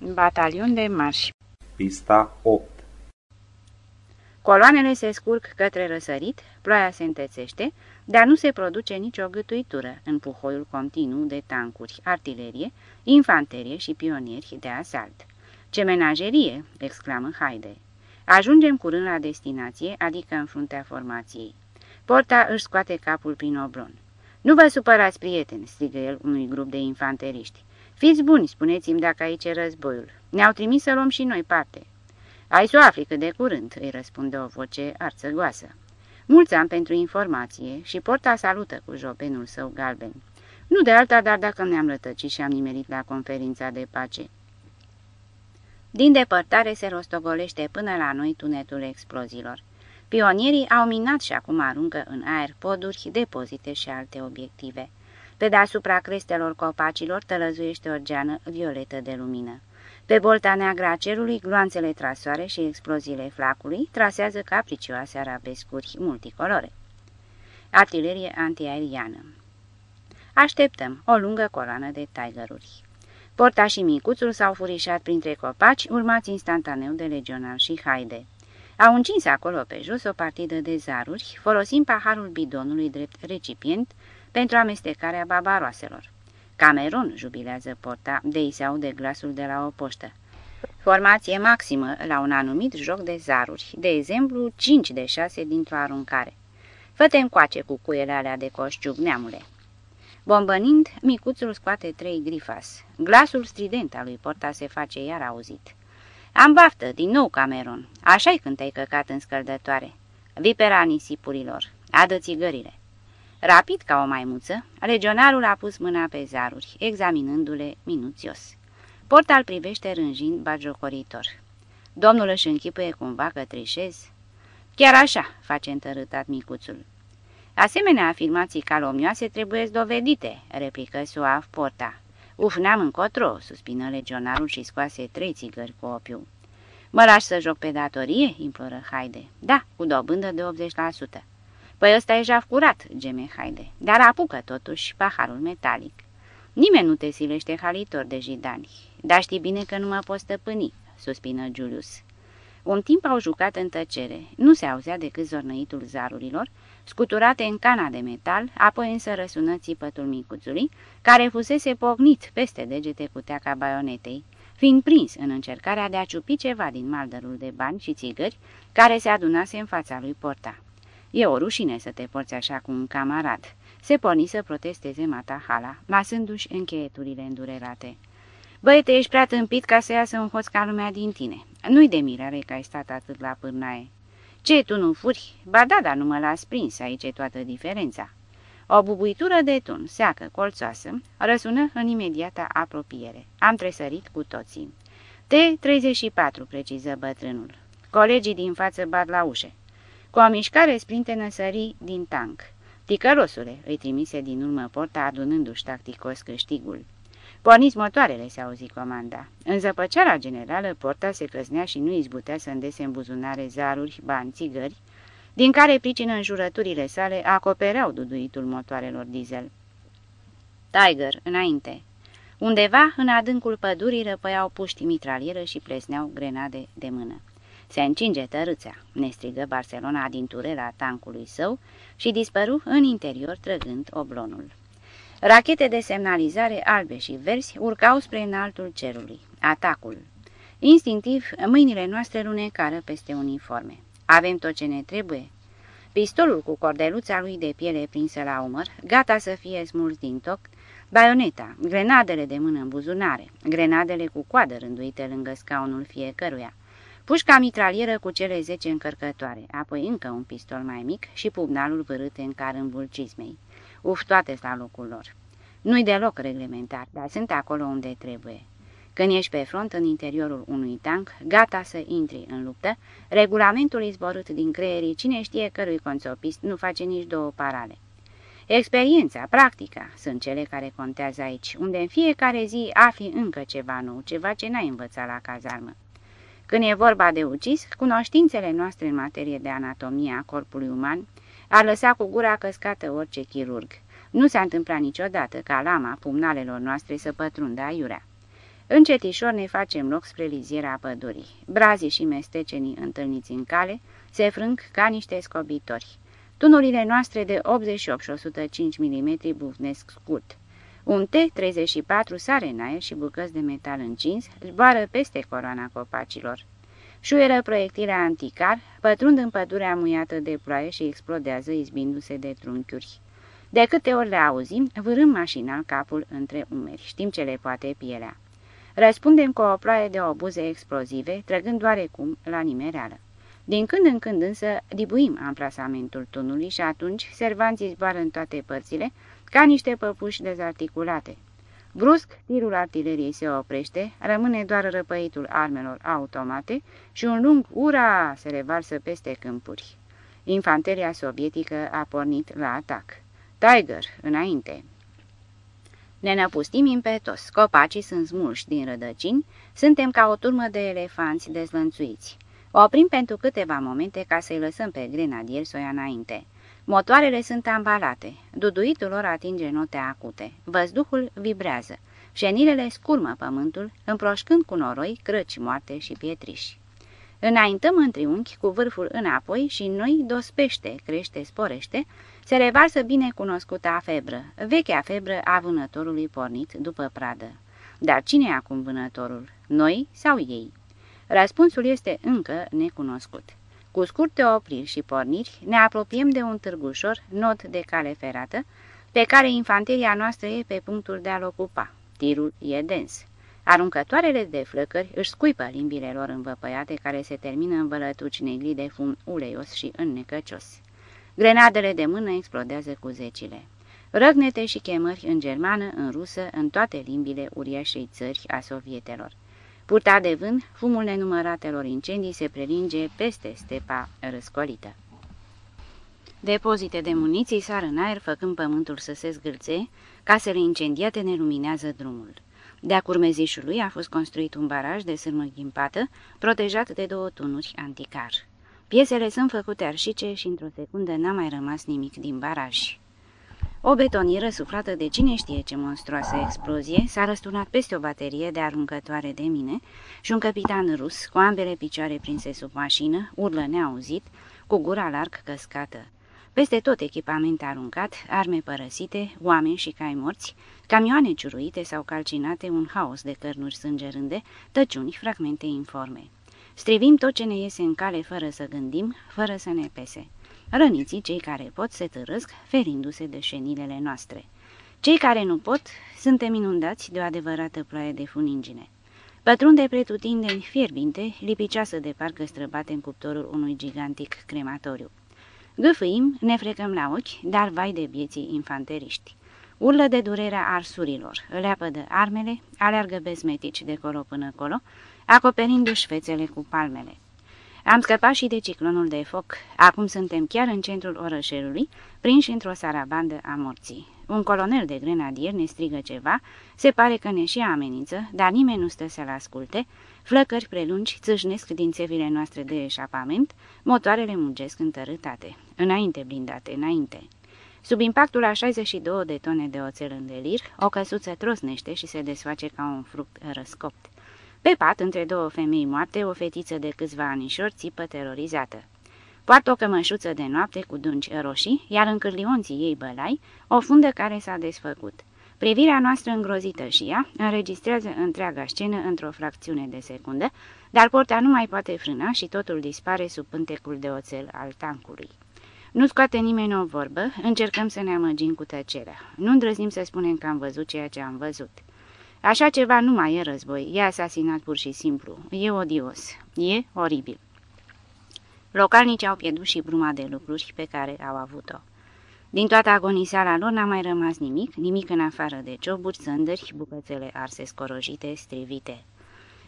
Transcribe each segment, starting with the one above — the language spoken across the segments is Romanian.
Batalion de marș Pista 8 Coloanele se scurg către răsărit, ploaia se întețește, dar nu se produce nicio gâtuitură în puhoiul continuu de tancuri, artilerie, infanterie și pionieri de asalt. Ce menagerie!" exclamă Haide. Ajungem curând la destinație, adică în fruntea formației. Porta își scoate capul prin oblon. Nu vă supărați, prieteni!" strigă el unui grup de infanteriști. Fiți buni, spuneți-mi dacă aici e războiul. Ne-au trimis să luăm și noi parte." Ai să o afli cât de curând," îi răspunde o voce arțăgoasă. Mulți ani pentru informație și porta salută cu jopenul său galben. Nu de alta, dar dacă ne-am rătăcit și am nimerit la conferința de pace. Din depărtare se rostogolește până la noi tunetul exploziilor. Pionierii au minat și acum aruncă în aer poduri, depozite și alte obiective. Pe deasupra crestelor copacilor tălăzuiește o geană violetă de lumină. Pe bolta neagră a cerului, gloanțele trasoare și exploziile flacului trasează capricioase arabescuri multicolore. Artilerie antiaeriană Așteptăm o lungă coloană de tigeruri. Porta și micuțul s-au furișat printre copaci, urmați instantaneu de legional și haide. Au încins acolo pe jos o partidă de zaruri, folosind paharul bidonului drept recipient pentru amestecarea babaroaselor. Cameron, jubilează porta, de se aude glasul de la o poștă. Formație maximă la un anumit joc de zaruri, de exemplu 5 de 6 dintr-o aruncare. Fă-te încoace cu cuiele alea de coșciug, neamule. Bombănind, micuțul scoate trei grifas. Glasul strident al lui Porta se face iar auzit. Am baftă, din nou, Cameron. Așa-i când te-ai căcat în scăldătoare. Vipera nisipurilor. Adă țigările. Rapid ca o maimuță, legionarul a pus mâna pe zaruri, examinându-le minuțios. Portal privește rânjind bagiocoritor. Domnul își închipuie cumva că trișez? Chiar așa, face întărâtat micuțul. Asemenea afirmații calomnioase trebuie dovedite, replică suav Porta. Uf, n-am încotro, suspină legionarul și scoase trei țigări cu opiu. Mă lași să joc pe datorie?" imploră Haide. Da, cu dobândă de 80%. Păi ăsta e jaf curat, geme Haide, dar apucă totuși paharul metalic. Nimeni nu te silește halitor de jidani, dar știi bine că nu mă poți stăpâni, suspină Julius. Un timp au jucat în tăcere, nu se auzea decât zornăitul zarurilor, scuturate în cana de metal, apoi însă răsună țipătul micuțului, care fusese pognit peste degete cu teaca baionetei, fiind prins în încercarea de a ciupi ceva din maldărul de bani și țigări care se adunase în fața lui Porta. E o rușine să te porți așa cu un camarad. Se porni să protesteze Mata Hala, lasându-și încheieturile îndurerate. Băiete, ești prea tâmpit ca să iasă un hoț ca lumea din tine. Nu-i de mirare că ai stat atât la pârnaie. Ce, tu nu furi? Ba da, dar nu mă las prins, aici e toată diferența. O bubuitură de tun, seacă, colțoasă, răsună în imediata apropiere. Am tresărit cu toții. T-34, preciză bătrânul. Colegii din față bat la ușe. Cu o mișcare sprintenă sări din tank. Ticărosule, îi trimise din urmă porta adunându-și tacticos câștigul. Porniți motoarele, se auzi comanda. În zăpăceara generală, porta se căznea și nu izbutea să îndese în buzunare zaruri, bani, țigări, din care pricină înjurăturile sale acopereau duduitul motoarelor diesel. Tiger, înainte. Undeva, în adâncul pădurii, răpăiau puști mitralieră și plesneau grenade de mână. Se încinge tărâțea, ne strigă Barcelona din turela tancului său și dispăru în interior trăgând oblonul. Rachete de semnalizare albe și verzi urcau spre înaltul cerului. Atacul. Instinctiv, mâinile noastre lunecară peste uniforme. Avem tot ce ne trebuie? Pistolul cu cordeluța lui de piele prinsă la umăr, gata să fie smuls din toc, baioneta, grenadele de mână în buzunare, grenadele cu coadă rânduite lângă scaunul fiecăruia, pușca mitralieră cu cele zece încărcătoare, apoi încă un pistol mai mic și pubnalul vărât în carâmbul cizmei. Uf, toate la locul lor. Nu-i deloc reglementar, dar sunt acolo unde trebuie. Când ești pe front în interiorul unui tank, gata să intri în luptă, regulamentul izborât din creierii cine știe cărui conțopist nu face nici două parale. Experiența, practica, sunt cele care contează aici, unde în fiecare zi afli încă ceva nou, ceva ce n-ai învățat la cazarmă. Când e vorba de ucis, cunoștințele noastre în materie de anatomie a corpului uman ar lăsa cu gura căscată orice chirurg. Nu s-a întâmplat niciodată ca lama pumnalelor noastre să pătrundă aiurea. Încetișor ne facem loc spre liziera pădurii. Brazii și mestecenii întâlniți în cale se frâng ca niște scobitori. Tunurile noastre de 88 și 105 mm bufnesc scurt. Un T-34 sare în aer și bucăți de metal încins zboară peste coroana copacilor. Șuieră proiectile anticar, pătrund în pădurea muiată de ploaie și explodează izbindu-se de trunchiuri. De câte ori le auzim, vârâm mașinal capul între umeri, știm ce le poate pielea. Răspundem cu o ploaie de obuze explozive, trăgând oarecum la nimereală. Din când în când însă dibuim amplasamentul tunului și atunci servanții zboară în toate părțile, ca niște păpuși dezarticulate. Brusc, tirul artileriei se oprește, rămâne doar răpăitul armelor automate și un lung ura se revarsă peste câmpuri. Infanteria sovietică a pornit la atac. Tiger, înainte! Ne năpustim impetos, copacii sunt smulși din rădăcini, suntem ca o turmă de elefanți dezlănțuiți. Oprim pentru câteva momente ca să-i lăsăm pe grenadier să o ia înainte. Motoarele sunt ambalate, duduitul lor atinge note acute, văzduhul vibrează, șenilele scurmă pământul, împroșcând cu noroi crăci moarte și pietriși. Înaintăm în triunghi cu vârful înapoi și noi dospește, crește, sporește, se revarsă bine cunoscuta febră, vechea febră a vânătorului pornit după pradă. Dar cine e acum vânătorul? Noi sau ei? Răspunsul este încă necunoscut. Cu scurte opriri și porniri ne apropiem de un târgușor, nod de cale ferată, pe care infanteria noastră e pe punctul de a-l ocupa. Tirul e dens. Aruncătoarele de flăcări își scuipă limbile lor învăpăiate care se termină în vălătuci negri de fum uleios și înnecăcios. Grenadele de mână explodează cu zecile. Răgnete și chemări în germană, în rusă, în toate limbile uriașei țări a sovietelor. Purta de vânt, fumul nenumăratelor incendii se prelinge peste stepa răscolită. Depozite de muniții sar în aer, făcând pământul să se zgâlțe, casele incendiate ne luminează drumul. De-a curmezișului a fost construit un baraj de sârmă ghimpată, protejat de două tunuri anticar. Piesele sunt făcute arșice și într-o secundă n-a mai rămas nimic din baraj. O betonieră suflată de cine știe ce monstruoasă explozie s-a răsturnat peste o baterie de aruncătoare de mine și un capitan rus, cu ambele picioare prinse sub mașină, urlă neauzit, cu gura larg căscată. Peste tot echipament aruncat, arme părăsite, oameni și cai morți, camioane ciuruite sau calcinate, un haos de cărnuri sângerânde, tăciuni, fragmente informe. Strivim tot ce ne iese în cale fără să gândim, fără să ne pese. Răniții, cei care pot, se târăsc, ferindu-se de șenilele noastre. Cei care nu pot, suntem inundați de o adevărată ploaie de funingine. Pătrunde pretutindeni fierbinte, lipicioasă de parcă străbate în cuptorul unui gigantic crematoriu. Gâfâim, ne frecăm la ochi, dar vai de vieții infanteriști. Urlă de durerea arsurilor, leapă de armele, aleargă bezmetici de colo până colo, acoperindu-și fețele cu palmele. Am scăpat și de ciclonul de foc. Acum suntem chiar în centrul orășelului, prinși într-o sarabandă a morții. Un colonel de grenadier ne strigă ceva, se pare că ne și amenință, dar nimeni nu stă să-l asculte. Flăcări prelungi țâșnesc din țevile noastre de eșapament, motoarele mungesc întărâtate. Înainte, blindate, înainte. Sub impactul a 62 de tone de oțel în delir, o căsuță trosnește și se desface ca un fruct răscopt. Pe pat, între două femei moarte, o fetiță de câțiva anișori țipă terorizată. Poartă o cămășuță de noapte cu dungi roșii, iar în cârlionții ei bălai, o fundă care s-a desfăcut. Privirea noastră îngrozită și ea înregistrează întreaga scenă într-o fracțiune de secundă, dar porta nu mai poate frâna și totul dispare sub pântecul de oțel al tancului. Nu scoate nimeni o vorbă, încercăm să ne amăgim cu tăcerea. Nu îndrăznim să spunem că am văzut ceea ce am văzut. Așa ceva nu mai e război, e asasinat pur și simplu, e odios, e oribil. Localnicii au pierdut și bruma de lucruri pe care au avut-o. Din toată agonisarea lor n-a mai rămas nimic, nimic în afară de cioburi, sândări, bucățele arse scorojite, strivite.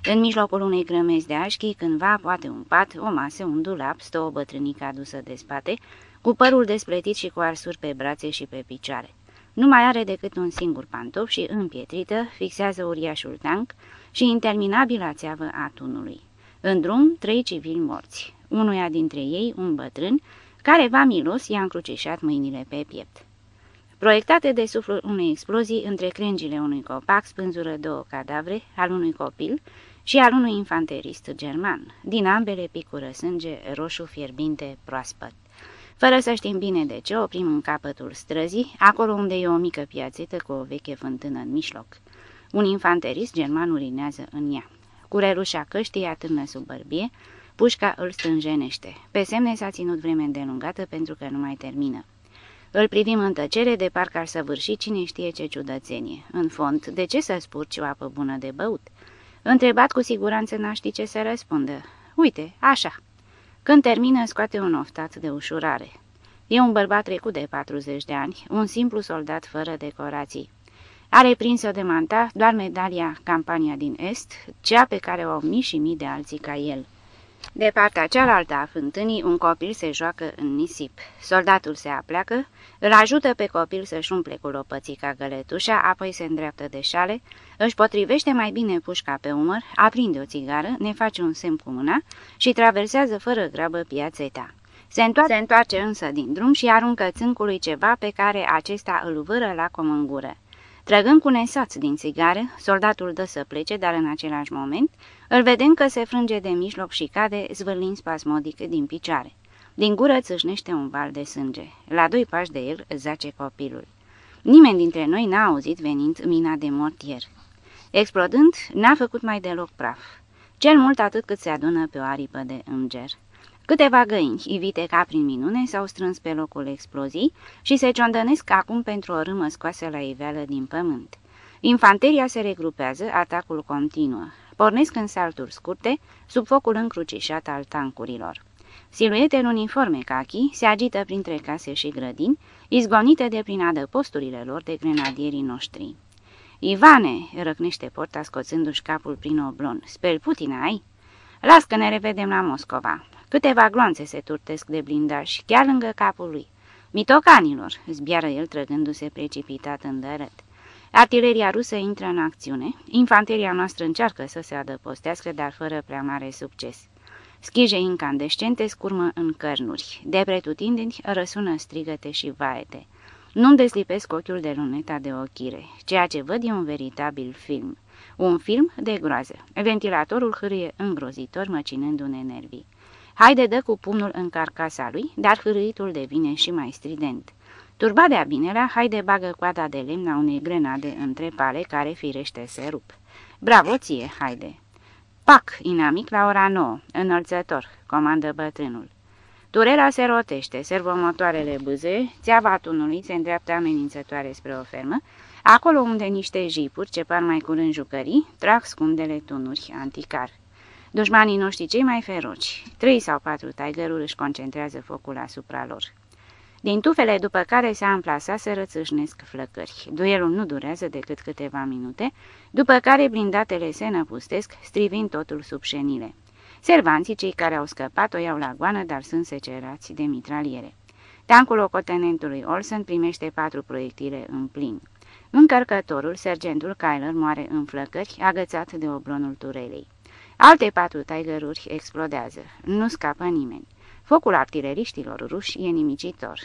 În mijlocul unei grămezi de așchi, cândva poate un pat, o masă, un dulap, stă o bătrânică adusă de spate, cu părul despletit și cu arsuri pe brațe și pe picioare. Nu mai are decât un singur pantof și, împietrită, fixează uriașul tank și interminabila țeavă a tunului. În drum, trei civili morți. Unuia dintre ei, un bătrân, care va milos i-a încrucișat mâinile pe piept. proiectate de suflul unei explozii între crengile unui copac, spânzură două cadavre, al unui copil și al unui infanterist german. Din ambele picură sânge roșu fierbinte proaspăt. Fără să știm bine de ce, oprim în capătul străzii, acolo unde e o mică piațetă cu o veche fântână în mijloc. Un infanterist german urinează în ea. Curerușa căștii atârnă sub bărbie, pușca îl stânjenește. Pe semne s-a ținut vreme îndelungată pentru că nu mai termină. Îl privim în tăcere de parcă ar săvârși cine știe ce ciudățenie. În fond, de ce să spurci o apă bună de băut? Întrebat cu siguranță n-a ști ce să răspundă. Uite, așa. Când termină, scoate un oftat de ușurare. E un bărbat trecut de 40 de ani, un simplu soldat fără decorații. Are prins-o de manta doar medalia Campania din Est, cea pe care o au mii și mii de alții ca el. De partea cealaltă a fântânii, un copil se joacă în nisip. Soldatul se apleacă, îl ajută pe copil să-și umple cu lopățica găletușa, apoi se îndreaptă de șale, își potrivește mai bine pușca pe umăr, aprinde o țigară, ne face un semn cu mâna și traversează fără grabă piațeta. Se întoarce, se întoarce însă din drum și aruncă țâncului ceva pe care acesta îl vâră la comângură. Trăgând cu nesați din țigară, soldatul dă să plece, dar în același moment îl vedem că se frânge de mijloc și cade, zvârlind spasmodic din picioare. Din gură țâșnește un val de sânge. La doi pași de el zace copilul. Nimeni dintre noi n-a auzit venind mina de mortier. Explodând, n-a făcut mai deloc praf. Cel mult atât cât se adună pe o aripă de înger. Câteva găini, ivite ca prin minune, s-au strâns pe locul explozii și se ciondănesc acum pentru o râmă scoasă la iveală din pământ. Infanteria se regrupează, atacul continuă. Pornesc în salturi scurte, sub focul încrucișat al tancurilor. Siluete în uniforme cachi se agită printre case și grădini, izgonite de prin adăposturile lor de grenadierii noștri. Ivane!" răcnește porta scoțându-și capul prin oblon. Spel Putin ai?" Las că ne revedem la Moscova. Câteva gloanțe se turtesc de blindaj, chiar lângă capul lui. Mitocanilor, zbiară el trăgându-se precipitat în dărăt. Artileria rusă intră în acțiune, infanteria noastră încearcă să se adăpostească, dar fără prea mare succes. Schije incandescente scurmă în cărnuri, de pretutindeni răsună strigăte și vaete. Nu-mi deslipesc ochiul de luneta de ochire. Ceea ce văd e un veritabil film. Un film de groază. Ventilatorul hârie îngrozitor, măcinându-ne nervii. Haide dă cu pumnul în carcasa lui, dar hârâitul devine și mai strident. Turba de abinelea, haide bagă coada de lemn a unei grenade între pale care firește se rup. Bravo ție, haide! Pac, inamic la ora 9, înălțător, comandă bătrânul. Turela se rotește, servomotoarele bâze, țeava tunului se îndreaptă amenințătoare spre o fermă, acolo unde niște jipuri, ce par mai curând jucării, trag scundele tunuri anticar. Dușmanii noștri cei mai feroci, trei sau patru tigeruri își concentrează focul asupra lor. Din tufele după care se amplasat se rățâșnesc flăcări. Duelul nu durează decât câteva minute, după care blindatele se năpustesc, strivind totul sub șenile. Servanții, cei care au scăpat, o iau la goană, dar sunt secerați de mitraliere. Tancul locotenentului Olsen primește patru proiectile în plin. Încărcătorul, sergentul Kyler, moare în flăcări, agățat de oblonul turelei. Alte patru tigeruri explodează. Nu scapă nimeni. Focul artileriștilor ruși e nimicitor.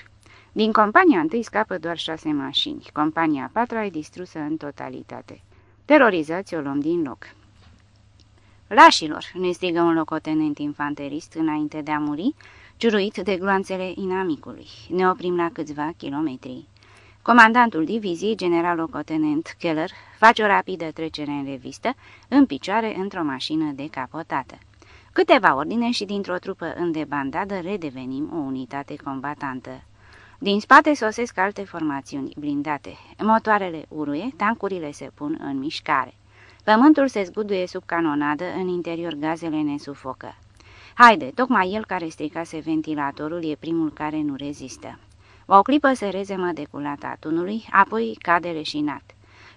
Din compania întâi scapă doar șase mașini. Compania a patra e distrusă în totalitate. Terorizați o luăm din loc. Lașilor, ne strigă un locotenent infanterist înainte de a muri, ciuruit de gloanțele inamicului. Ne oprim la câțiva kilometri. Comandantul diviziei, general locotenent Keller, face o rapidă trecere în revistă, în picioare, într-o mașină decapotată. Câteva ordine și dintr-o trupă îndebandadă redevenim o unitate combatantă. Din spate sosesc alte formațiuni blindate. Motoarele uruie, tancurile se pun în mișcare. Pământul se zguduie sub canonadă, în interior gazele ne sufocă. Haide, tocmai el care stricase ventilatorul e primul care nu rezistă. O clipă se rezemă de culata tunului, apoi cade reșinat.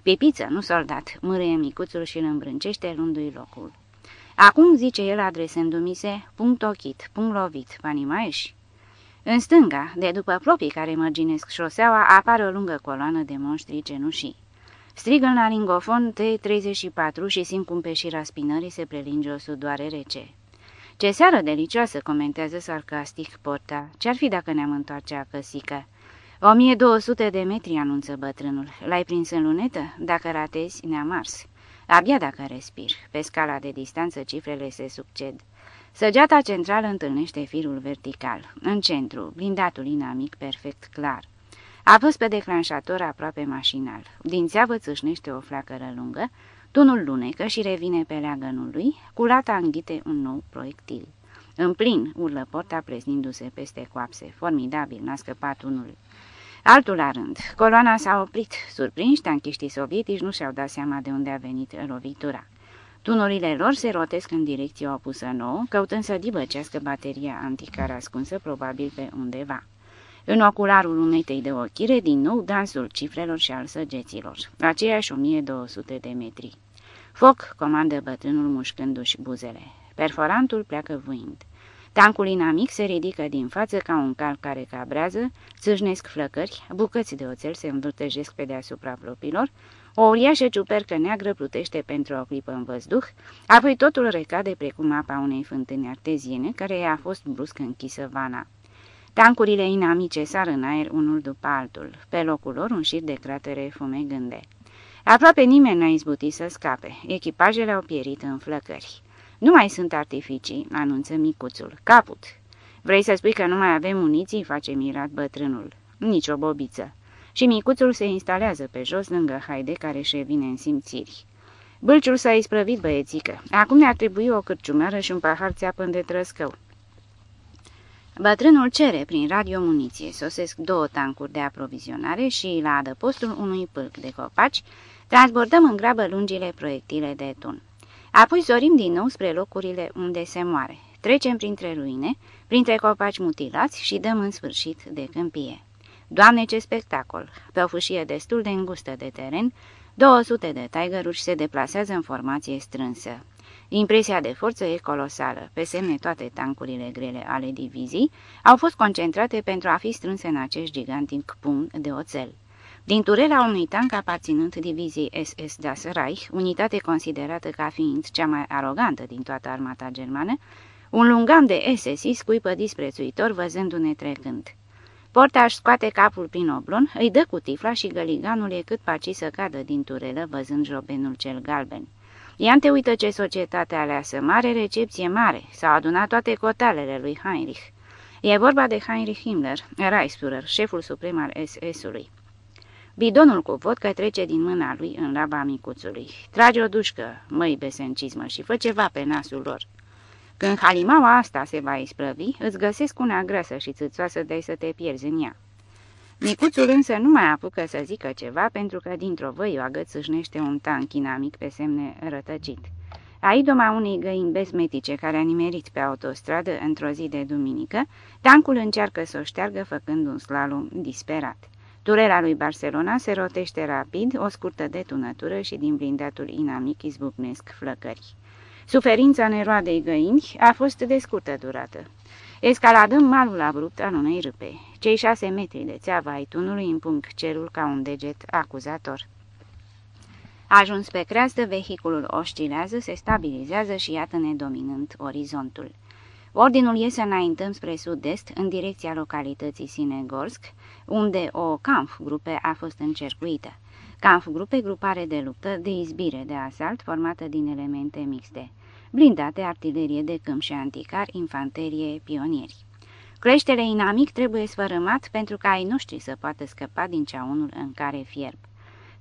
Pipiță, nu soldat, mârâie micuțul și îl îmbrâncește luându-i locul. Acum, zice el adresându-mi se, punct ochit, punct lovit, panimaeși. În stânga, de după plopii care mărginesc șoseaua, apare o lungă coloană de monștri cenușii. Strigă în laringofon T-34 și simt cum pe șira spinării se prelinge o sudoare rece. Ce seară delicioasă, comentează sarcastic Porta. Ce-ar fi dacă ne-am întoarce acăsică? 1200 de metri, anunță bătrânul. L-ai prins în lunetă? Dacă ratezi, ne-a mars. Abia dacă respir. Pe scala de distanță cifrele se succed. Săgeata centrală întâlnește firul vertical. În centru, blindatul inamic perfect clar. Apăs pe declanșator aproape mașinal. Din țeavă țâșnește o flacără lungă, tunul lunecă și revine pe leagănul lui, culata înghite un nou proiectil. În plin, urlă porta pleznindu-se peste coapse. Formidabil, n-a scăpat unul. Altul la rând. Coloana s-a oprit. Surprinși, tanchiștii sovietici nu și-au dat seama de unde a venit lovitura. Tunurile lor se rotesc în direcție opusă nouă, căutând să dibăcească bateria anticară ascunsă probabil pe undeva. În ocularul lunetei de ochire, din nou dansul cifrelor și al săgeților, aceiași 1200 de metri. Foc, comandă bătrânul mușcându-și buzele. Perforantul pleacă vuind. Tancul inamic se ridică din față ca un cal care cabrează, țâșnesc flăcări, bucăți de oțel se învârtejesc pe deasupra plopilor, o uriașă ciupercă neagră plutește pentru o clipă în văzduh, apoi totul recade precum apa unei fântâni arteziene, care i-a fost brusc închisă vana. Tancurile inamice sar în aer unul după altul, pe locul lor un șir de cratere fumegânde. Aproape nimeni n-a izbutit să scape, echipajele au pierit în flăcări. Nu mai sunt artificii, anunță micuțul. Caput! Vrei să spui că nu mai avem muniții?" face mirat bătrânul. Nici o bobiță. Și micuțul se instalează pe jos lângă Haide care își vine în simțiri. Bâlciul s-a isprăvit băiețică. Acum ne-ar trebui o cârciumeră și un pahar țeapăn de trăscău. Bătrânul cere prin radio muniție. Sosesc două tancuri de aprovizionare și, la adăpostul unui pâlc de copaci, transbordăm în grabă lungile proiectile de tun. Apoi zorim din nou spre locurile unde se moare. Trecem printre ruine, printre copaci mutilați și dăm în sfârșit de câmpie. Doamne, ce spectacol! Pe o fâșie destul de îngustă de teren, 200 de tigeruri se deplasează în formație strânsă. Impresia de forță e colosală. Pe semne toate tancurile grele ale divizii au fost concentrate pentru a fi strânse în acest gigantic pumn de oțel. Din turela unui tank aparținând diviziei SS Das Reich, unitate considerată ca fiind cea mai arogantă din toată armata germană, un lungan de SS scuipă disprețuitor văzându-ne trecând. Portaș își scoate capul prin oblon, îi dă cu tifla și găliganul e cât paci să cadă din turelă văzând jobenul cel galben. Iante uită ce societate aleasă, mare recepție mare, s-au adunat toate cotalele lui Heinrich. E vorba de Heinrich Himmler, Reichsführer, șeful suprem al SS-ului. Bidonul cu vodcă trece din mâna lui în laba micuțului. Trage o dușcă, măi besencizmă, și fă ceva pe nasul lor. Când halimaua asta se va isprăvi, îți găsesc una grăsă și țâțoasă de să te pierzi în ea. Micuțul însă nu mai apucă să zică ceva pentru că dintr-o văioagă țâșnește un tank inamic pe semne rătăcit. Aidoma unei găini besmetice care a nimerit pe autostradă într-o zi de duminică, tancul încearcă să o șteargă făcând un slalom disperat. Turela lui Barcelona se rotește rapid, o scurtă detunătură și din blindatul inamic izbucnesc flăcări. Suferința neroadei găini a fost de scurtă durată. Escaladăm malul abrupt al unei râpe. Cei șase metri de țeava ai tunului împung cerul ca un deget acuzator. Ajuns pe creastă, vehiculul oscilează, se stabilizează și iată-ne dominând orizontul. Ordinul e să înaintăm spre sud-est, în direcția localității Sinegorsk, unde o Kampfgruppe a fost încercuită. Kampfgruppe, grupare de luptă, de izbire, de asalt, formată din elemente mixte. Blindate, artilerie de câmp și anticar, infanterie, pionieri. Creștere inamic trebuie sfărâmat pentru ca ai noștri să poată scăpa din ceaunul în care fierb.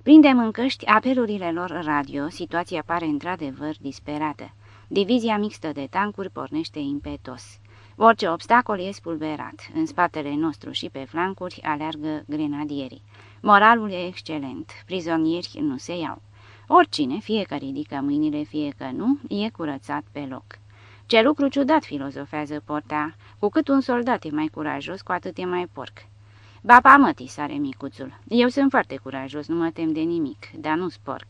Prindem în căști apelurile lor radio, situația pare într-adevăr disperată. Divizia mixtă de tancuri pornește impetos. Orice obstacol e spulberat. În spatele nostru și pe flancuri aleargă grenadierii. Moralul e excelent. Prizonieri nu se iau. Oricine, fie că ridică mâinile, fie că nu, e curățat pe loc. Ce lucru ciudat, filozofează Porta. Cu cât un soldat e mai curajos, cu atât e mai porc. Bapa mătii, sare micuțul. Eu sunt foarte curajos, nu mă tem de nimic, dar nu-s porc.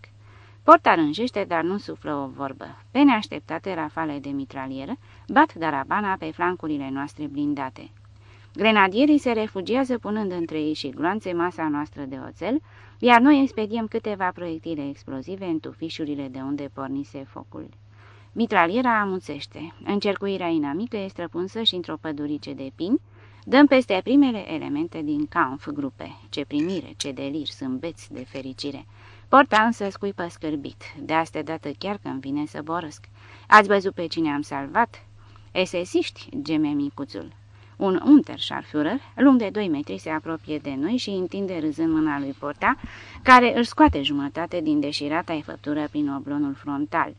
Porta rânjește, dar nu suflă o vorbă. Pe neașteptate rafale de mitralieră bat darabana pe flancurile noastre blindate. Grenadierii se refugiază punând între ei și gloanțe masa noastră de oțel, iar noi expediem câteva proiectile explozive în tufișurile de unde pornise focul. Mitraliera amuțește. Încercuirea inamică e străpunsă și într-o pădurice de pini, Dăm peste primele elemente din Kampf grupe. Ce primire, ce delir, beți de fericire. Porta însă scuipă scârbit. De astă dată chiar când vine să borăsc. Ați văzut pe cine am salvat? Esesiști, geme micuțul. Un Unterscharführer, lung de 2 metri, se apropie de noi și întinde râzând mâna lui Porta, care își scoate jumătate din deșirata efăptură prin oblonul frontal.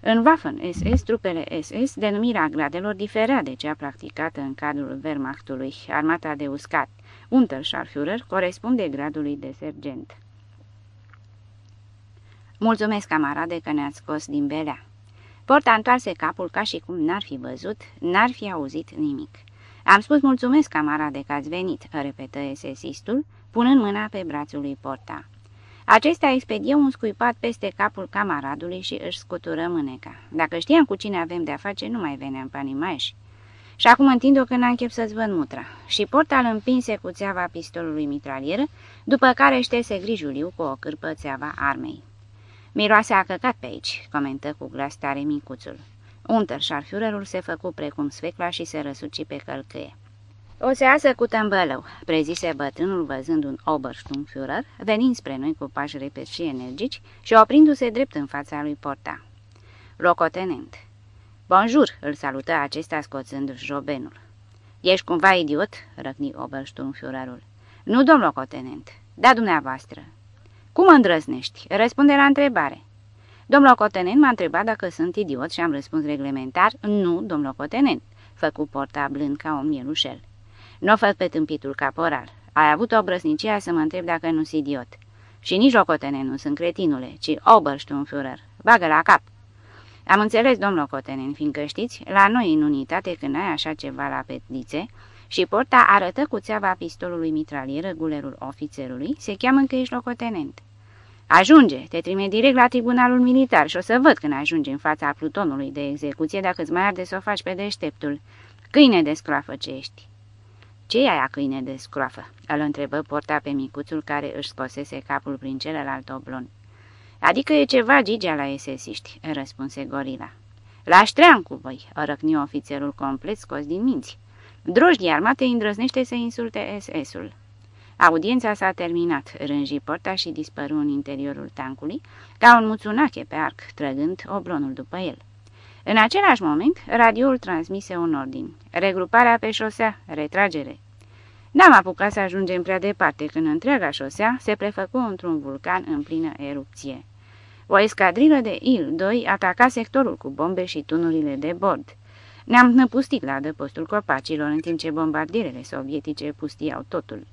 În Waffen-SS, trupele SS, denumirea gradelor diferea de cea practicată în cadrul Wehrmachtului, armata de uscat. Unterscharführer corespunde gradului de sergent. Mulțumesc, camarade, că ne-ați scos din belea. Porta întoarse capul ca și cum n-ar fi văzut, n-ar fi auzit nimic. Am spus mulțumesc, camarade, că ați venit, repetă esesistul, punând mâna pe brațul lui Porta. Acesta expedie un scuipat peste capul camaradului și își scutură mâneca. Dacă știam cu cine avem de-a face, nu mai veneam panimași. Și acum întind-o când am chef să-ți văd mutra. Și porta îl împinse cu țeava pistolului mitralieră, după care ștese grijuliu cu o cârpă țeava armei. Miroase a căcat pe aici, comentă cu glas tare micuțul. Unterscharführerul se făcu precum sfecla și se răsuci pe călcâie. O să iasă cu tămbălău, prezise bătrânul văzând un Obersturmführer venind spre noi cu pași repezi și energici și oprindu-se drept în fața lui Porta. Locotenent. Bonjour, îl salută acesta scoțându-și jobenul. Ești cumva idiot?" răcni Obersturmführerul. Nu, domn locotenent, da dumneavoastră." Cum îndrăznești? Răspunde la întrebare." Domnul locotenent m-a întrebat dacă sunt idiot și am răspuns reglementar, nu, domnul locotenent, făcu porta blând ca un mielușel. Nu o fac pe tâmpitul caporal. Ai avut o brăsnicia să mă întreb dacă nu sunt idiot. Și nici locotenent nu sunt cretinule, ci Obersturmführer. Bagă la cap. Am înțeles, domnul locotenent, fiindcă știți, la noi în unitate când ai așa ceva la petițe, și porta arătă cu țeava pistolului mitralieră gulerul ofițerului, se cheamă că ești locotenent. Ajunge, te trimit direct la tribunalul militar și o să văd când ajungi în fața plutonului de execuție dacă îți mai arde să o faci pe deșteptul. Câine de scroafă ce ești. Ce e aia câine de scroafă? Îl întrebă porta pe micuțul care își scosese capul prin celălalt oblon. Adică e ceva gigea la esesiști, răspunse gorila. La ștream cu voi, răcni ofițerul complet scos din minți. Drojdii armate îndrăznește să insulte SS-ul. Audiența s-a terminat, rânji porta și dispăru în interiorul tancului, ca un muțunache pe arc, trăgând oblonul după el. În același moment, radioul transmise un ordin. Regruparea pe șosea, retragere. N-am apucat să ajungem prea departe când întreaga șosea se prefăcu într-un vulcan în plină erupție. O escadrilă de Il-2 ataca sectorul cu bombe și tunurile de bord. Ne-am năpustit la adăpostul copacilor în timp ce bombardierele sovietice pustiau totul.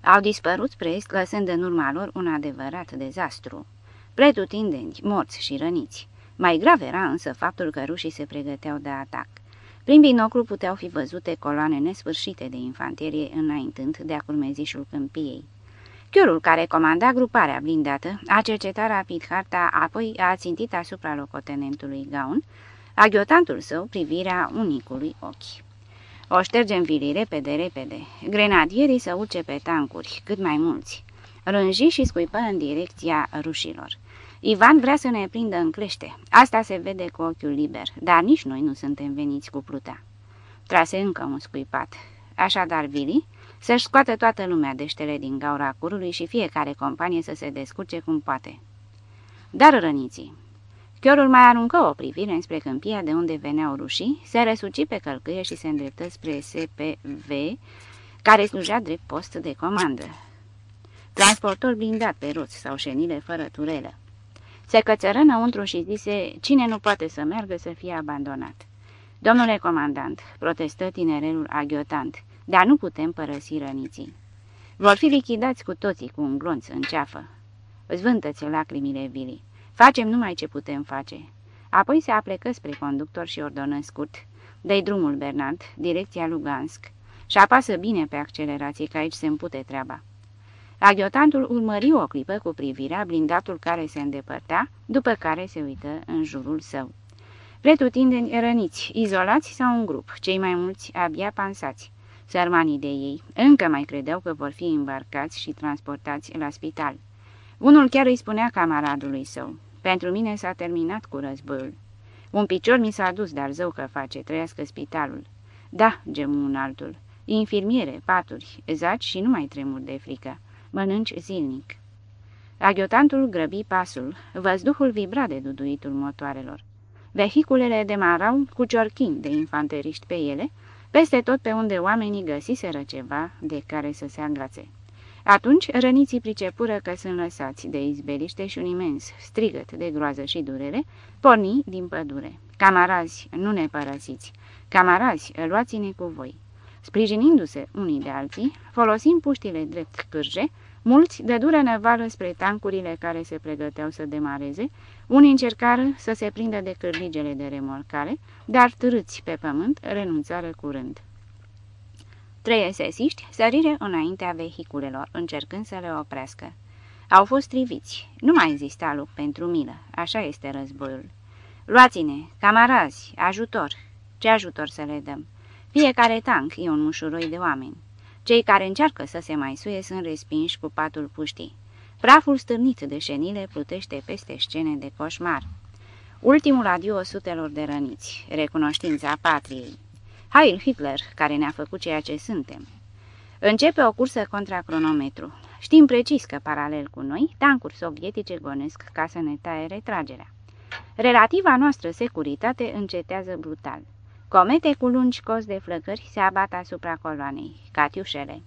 Au dispărut spre est, lăsând în urma lor un adevărat dezastru. Pretutindeni, morți și răniți. Mai grav era însă faptul că rușii se pregăteau de atac. Prin binoclu puteau fi văzute coloane nesfârșite de infanterie înaintând de-a curmezișul câmpiei. Chiorul care comanda gruparea blindată a cercetat rapid harta, apoi a țintit asupra locotenentului Gaun, aghiotantul său privirea unicului ochi. O ștergem vili repede, repede. Grenadierii să urce pe tancuri, cât mai mulți. Rânji și scuipă în direcția rușilor. Ivan vrea să ne prindă în clește. Asta se vede cu ochiul liber, dar nici noi nu suntem veniți cu pluta. Trase încă un scuipat. Așadar, Vili, să-și scoată toată lumea deștele din gaura curului și fiecare companie să se descurce cum poate. Dar răniții, Chiorul mai aruncă o privire înspre câmpia de unde veneau rușii, se răsuci pe călcâie și se îndreptă spre SPV, care slujea drept post de comandă. Transportor blindat pe roți sau șenile fără turelă. Se cățără înăuntru și zise, cine nu poate să meargă să fie abandonat. Domnule comandant, protestă tinerelul aghiotant, dar nu putem părăsi răniții. Vor fi lichidați cu toții cu un glonț în ceafă. Zvântă-ți lacrimile vilii. Facem numai ce putem face." Apoi se aplecă spre conductor și ordonă scurt. Dă-i drumul, Bernard, direcția Lugansk. Și apasă bine pe accelerație, că aici se împute treaba." Aghiotantul urmări o clipă cu privirea blindatul care se îndepărta, după care se uită în jurul său. Pretutindeni răniți, izolați sau în grup, cei mai mulți abia pansați. Sărmanii de ei încă mai credeau că vor fi îmbarcați și transportați la spital. Unul chiar îi spunea camaradului său, pentru mine s-a terminat cu războiul. Un picior mi s-a dus, dar zău că face, trăiască spitalul. Da, gemu un altul. Infirmiere, paturi, zaci și nu mai tremur de frică. Mănânci zilnic. Aghiotantul grăbi pasul, văzduhul vibra de duduitul motoarelor. Vehiculele demarau cu ciorchini de infanteriști pe ele, peste tot pe unde oamenii găsiseră ceva de care să se agațe. Atunci răniții pricepură că sunt lăsați de izbeliște și un imens strigăt de groază și durere porni din pădure. Camarazi, nu ne părăsiți! Camarazi, luați-ne cu voi! Sprijinindu-se unii de alții, folosind puștile drept cârje, mulți dădură năvală spre tancurile care se pregăteau să demareze, unii încercară să se prindă de cârligele de remorcare, dar târâți pe pământ renunțară curând. Trei esesiști sărire înaintea vehiculelor, încercând să le oprească. Au fost triviți. Nu mai exista loc pentru milă. Așa este războiul. Luați-ne, camarazi, ajutor. Ce ajutor să le dăm? Fiecare tank e un mușuroi de oameni. Cei care încearcă să se mai suie sunt respinși cu patul puștii. Praful stârnit de șenile plutește peste scene de coșmar. Ultimul adio sutelor de răniți, recunoștința patriei. Heil Hitler, care ne-a făcut ceea ce suntem. Începe o cursă contra cronometru. Știm precis că, paralel cu noi, tancuri sovietice gonesc ca să ne taie retragerea. Relativa noastră securitate încetează brutal. Comete cu lungi cozi de flăcări se abat asupra coloanei, catiușele.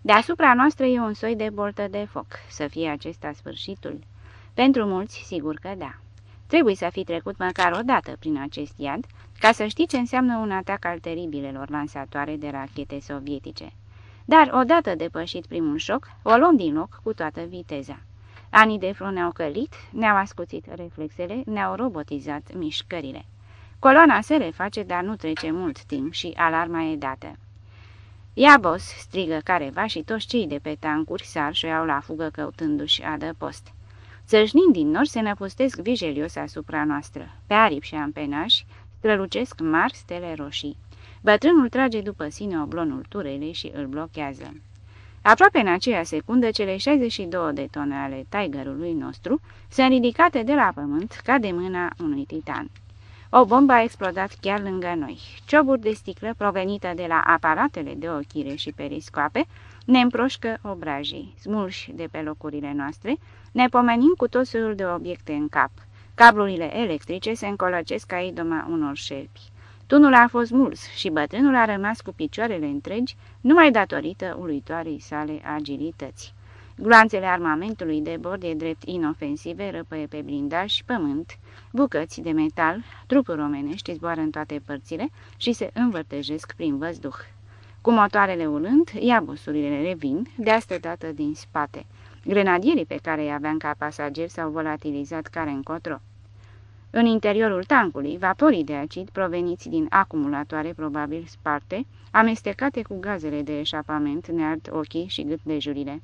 Deasupra noastră e un soi de boltă de foc. Să fie acesta sfârșitul? Pentru mulți, sigur că da. Trebuie să fi trecut măcar o dată prin acest iad, ca să știi ce înseamnă un atac al teribilelor lansatoare de rachete sovietice. Dar, odată depășit primul șoc, o luăm din loc cu toată viteza. Anii de front ne-au călit, ne-au ascuțit reflexele, ne-au robotizat mișcările. Coloana se reface, dar nu trece mult timp și alarma e dată. Ia, boss!" strigă careva și toți cei de pe tancuri sar și iau la fugă căutându-și adăpost. Țășnind din nor se năpustesc vigelios asupra noastră. Pe aripi și ampenași strălucesc mari stele roșii. Bătrânul trage după sine oblonul turele și îl blochează. Aproape în aceea secundă, cele 62 de tone ale tigerului nostru sunt ridicate de la pământ ca de mâna unui titan. O bombă a explodat chiar lângă noi. Cioburi de sticlă provenită de la aparatele de ochire și periscoape ne împroșcă obrajii, smulși de pe locurile noastre, ne pomenim cu tot soiul de obiecte în cap. Cablurile electrice se încolăcesc ca idoma unor șerpi. Tunul a fost muls și bătrânul a rămas cu picioarele întregi, numai datorită uluitoarei sale agilități. Gloanțele armamentului de bord e drept inofensive răpăie pe blindaj, pământ, bucăți de metal, trupuri omenești zboară în toate părțile și se învârtejesc prin văzduh. Cu motoarele ulând, iabusurile revin, de astă dată din spate. Grenadierii pe care îi aveam ca pasageri s-au volatilizat care încotro. În interiorul tancului, vaporii de acid proveniți din acumulatoare probabil sparte, amestecate cu gazele de eșapament, neard ochii și gât de jurile.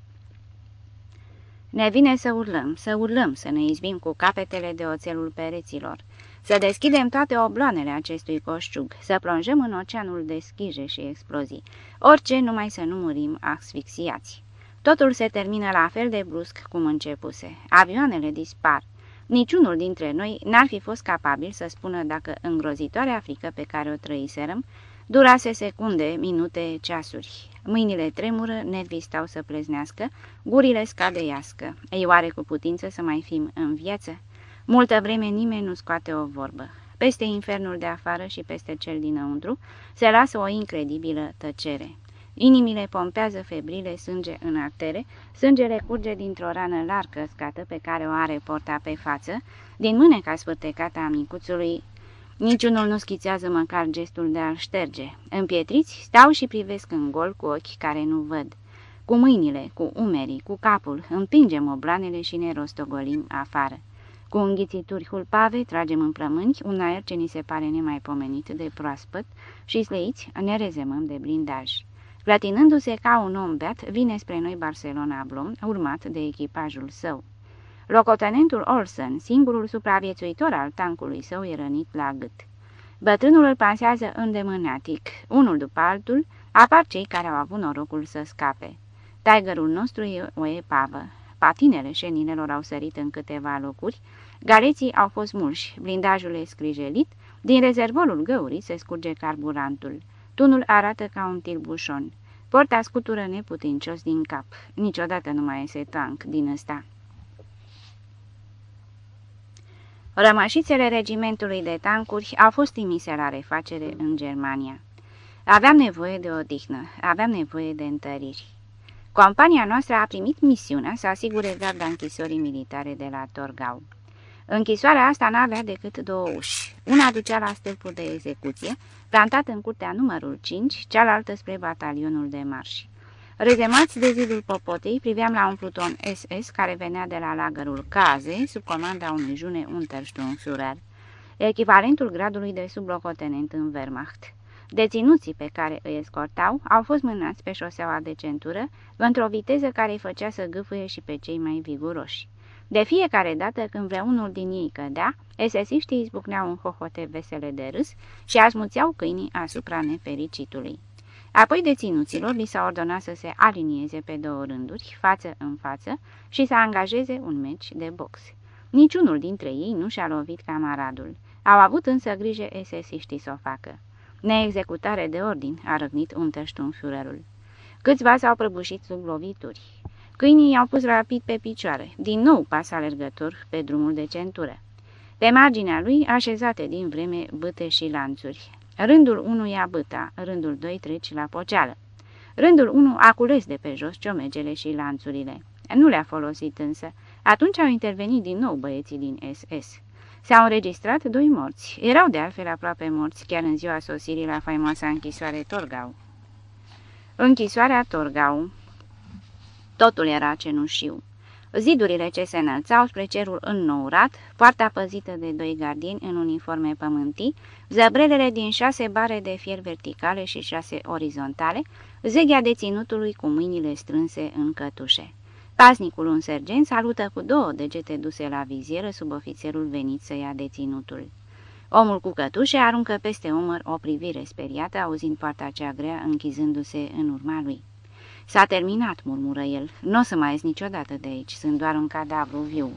Ne vine să urlăm, să urlăm, să ne izbim cu capetele de oțelul pereților, să deschidem toate obloanele acestui coșciug, să plonjăm în oceanul de schije și explozii, orice numai să nu murim asfixiați. Totul se termină la fel de brusc cum începuse. Avioanele dispar. Niciunul dintre noi n-ar fi fost capabil să spună dacă îngrozitoarea frică pe care o trăiserăm durase secunde, minute, ceasuri. Mâinile tremură, nervii stau să pleznească, gurile scadeiască. Ei oare cu putință să mai fim în viață? Multă vreme nimeni nu scoate o vorbă. Peste infernul de afară și peste cel dinăuntru se lasă o incredibilă tăcere. Inimile pompează febrile sânge în artere, sângele curge dintr-o rană largă scată pe care o are porta pe față, din mâneca spârtecată a micuțului. Niciunul nu schițează măcar gestul de a-l șterge. Împietriți, stau și privesc în gol cu ochi care nu văd. Cu mâinile, cu umerii, cu capul, împingem oblanele și ne rostogolim afară. Cu înghițituri hulpave tragem în plămâni un aer ce ni se pare nemaipomenit de proaspăt și sleiți ne rezemăm de blindaj. Platinându-se ca un om beat, vine spre noi Barcelona Blom, urmat de echipajul său. Locotenentul Olsen, singurul supraviețuitor al tancului său, e rănit la gât. Bătrânul îl pansează îndemânatic. Unul după altul apar cei care au avut norocul să scape. Tigerul nostru e o epavă. Patinele șeninelor au sărit în câteva locuri, galeții au fost mulși, blindajul e scrijelit, din rezervorul găurii se scurge carburantul. Tunul arată ca un tilbușon. Porta scutură neputincios din cap. Niciodată nu mai iese tank din ăsta. Rămășițele regimentului de tancuri au fost trimise la refacere în Germania. Aveam nevoie de odihnă, aveam nevoie de întăriri. Compania noastră a primit misiunea să asigure garda închisorii militare de la Torgau. Închisoarea asta n-avea decât două uși. Una ducea la stâlpul de execuție, plantat în curtea numărul 5, cealaltă spre batalionul de marș. Rezemați de zidul popotei, priveam la un pluton SS care venea de la lagărul Caze, sub comanda unui june Untersturmführer, echivalentul gradului de sublocotenent în Wehrmacht. Deținuții pe care îi escortau au fost mânați pe șoseaua de centură, într-o viteză care îi făcea să gâfâie și pe cei mai viguroși. De fiecare dată când vreunul din ei cădea, esesiștii izbucneau în hohote vesele de râs și asmuțeau câinii asupra nefericitului. Apoi deținuților li s-a ordonat să se alinieze pe două rânduri, față în față, și să angajeze un meci de box. Niciunul dintre ei nu și-a lovit camaradul. Au avut însă grijă esesiștii să o facă. Neexecutare de ordin, a răgnit un Führerul. Câțiva s-au prăbușit sub lovituri. Câinii i-au pus rapid pe picioare, din nou pas alergător pe drumul de centură. Pe marginea lui, așezate din vreme bâte și lanțuri. Rândul 1 ia bâta, rândul 2 treci la poceală. Rândul 1 a cules de pe jos ciomegele și lanțurile. Nu le-a folosit însă. Atunci au intervenit din nou băieții din SS. S-au înregistrat doi morți. Erau de altfel aproape morți, chiar în ziua sosirii la faimoasa închisoare Torgau. Închisoarea Torgau Totul era cenușiu. Zidurile ce se înălțau spre cerul înnourat, poarta păzită de doi gardieni în uniforme pământii, zăbrelele din șase bare de fier verticale și șase orizontale, zeghea deținutului cu mâinile strânse în cătușe. Paznicul, un sergent, salută cu două degete duse la vizieră sub ofițerul venit să ia deținutul. Omul cu cătușe aruncă peste umăr o privire speriată, auzind poarta cea grea închizându-se în urma lui. S-a terminat, murmură el. Nu o să mai ies niciodată de aici, sunt doar un cadavru viu.